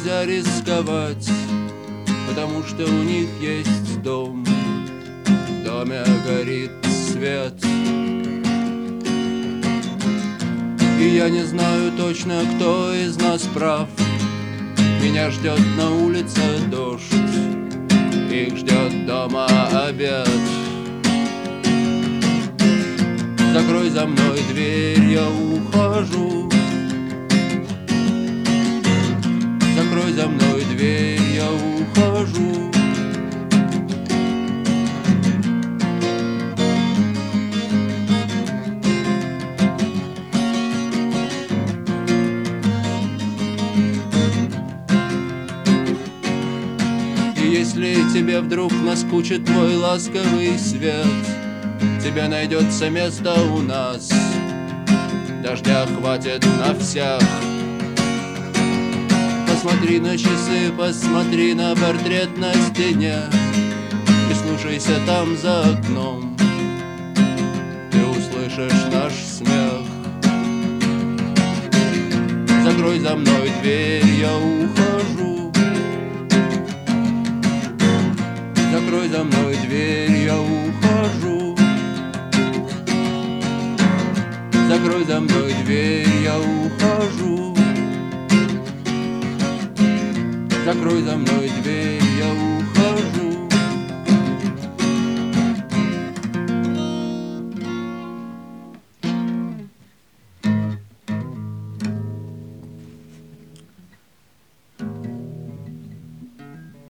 нельзя рисковать, потому что у них есть дом. В доме горит свет. И я не знаю точно, кто из нас прав. Меня ждет на улице дождь, их ждет дома обед. Закрой за мной дверь, я ухожу за мной дверь, я ухожу. Если тебе вдруг наскучит твой ласковый свет Тебе найдется место у нас. Дождя хватит на всех Посмотри на часы, посмотри на портрет на стене. И слушайся там за окном Ты услышишь наш смех. Закрой за мной дверь, я ухожу. Закрой за мной дверь, я ухожу. Закрой за мной дверь, я ухожу Закрой за мной дверь,